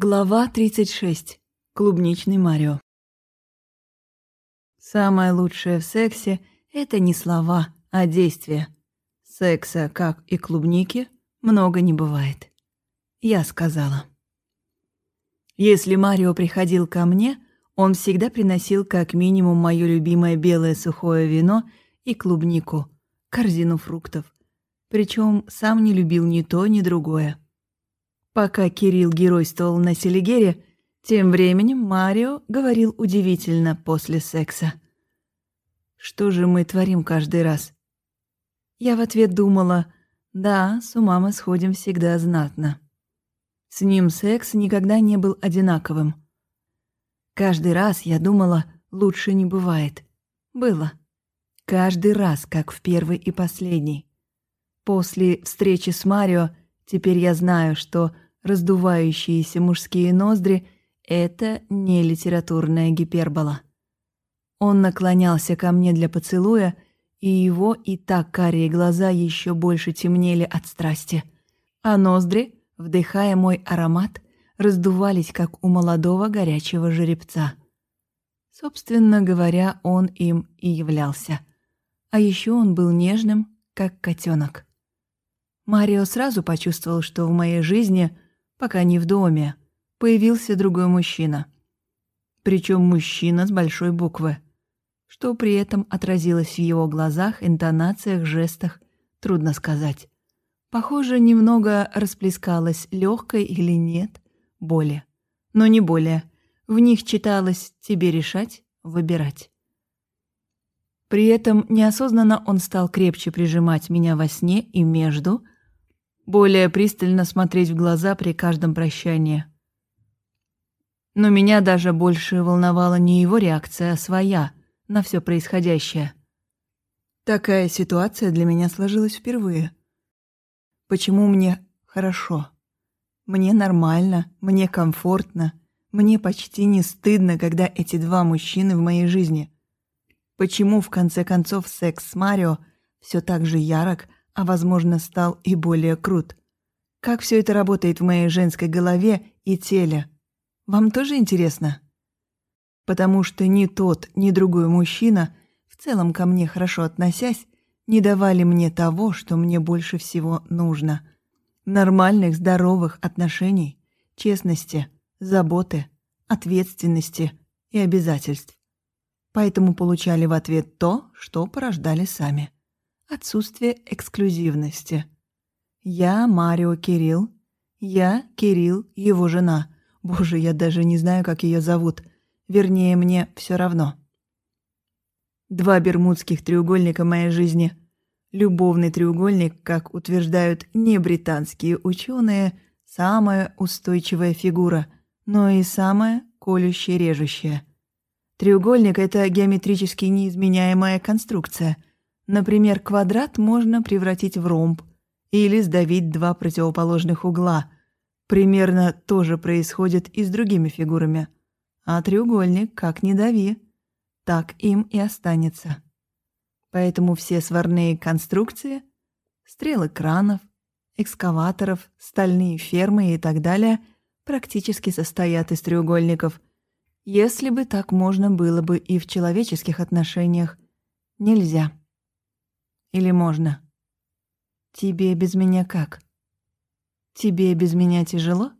Глава 36. Клубничный Марио. Самое лучшее в сексе — это не слова, а действия. Секса, как и клубники, много не бывает. Я сказала. Если Марио приходил ко мне, он всегда приносил как минимум мое любимое белое сухое вино и клубнику, корзину фруктов. Причем сам не любил ни то, ни другое. Пока Кирилл геройствовал на Селигере, тем временем Марио говорил удивительно после секса. «Что же мы творим каждый раз?» Я в ответ думала, «Да, с ума мы сходим всегда знатно». С ним секс никогда не был одинаковым. Каждый раз я думала, лучше не бывает. Было. Каждый раз, как в первый и последний. После встречи с Марио теперь я знаю, что раздувающиеся мужские ноздри — это не литературная гипербола. Он наклонялся ко мне для поцелуя, и его и так карие глаза еще больше темнели от страсти. А ноздри, вдыхая мой аромат, раздувались, как у молодого горячего жеребца. Собственно говоря, он им и являлся. А еще он был нежным, как котенок. Марио сразу почувствовал, что в моей жизни — пока не в доме, появился другой мужчина. Причем мужчина с большой буквы. Что при этом отразилось в его глазах, интонациях, жестах, трудно сказать. Похоже, немного расплескалось легкой или нет боли. Но не более. В них читалось «тебе решать, выбирать». При этом неосознанно он стал крепче прижимать меня во сне и между – более пристально смотреть в глаза при каждом прощании. Но меня даже больше волновала не его реакция, а своя на все происходящее. Такая ситуация для меня сложилась впервые. Почему мне хорошо? Мне нормально, мне комфортно, мне почти не стыдно, когда эти два мужчины в моей жизни. Почему, в конце концов, секс с Марио все так же ярок, а, возможно, стал и более крут. Как все это работает в моей женской голове и теле? Вам тоже интересно? Потому что ни тот, ни другой мужчина, в целом ко мне хорошо относясь, не давали мне того, что мне больше всего нужно. Нормальных, здоровых отношений, честности, заботы, ответственности и обязательств. Поэтому получали в ответ то, что порождали сами отсутствие эксклюзивности. Я Марио Кирилл, я Кирилл, его жена. Боже, я даже не знаю, как ее зовут. Вернее, мне все равно. Два бермудских треугольника моей жизни. Любовный треугольник, как утверждают не британские ученые, самая устойчивая фигура, но и самая колющая-режущая. Треугольник — это геометрически неизменяемая конструкция — Например, квадрат можно превратить в ромб или сдавить два противоположных угла. Примерно то же происходит и с другими фигурами. А треугольник, как ни дави, так им и останется. Поэтому все сварные конструкции, стрелы кранов, экскаваторов, стальные фермы и так далее практически состоят из треугольников. Если бы так можно было бы и в человеческих отношениях, нельзя. Или можно? Тебе без меня как? Тебе без меня тяжело?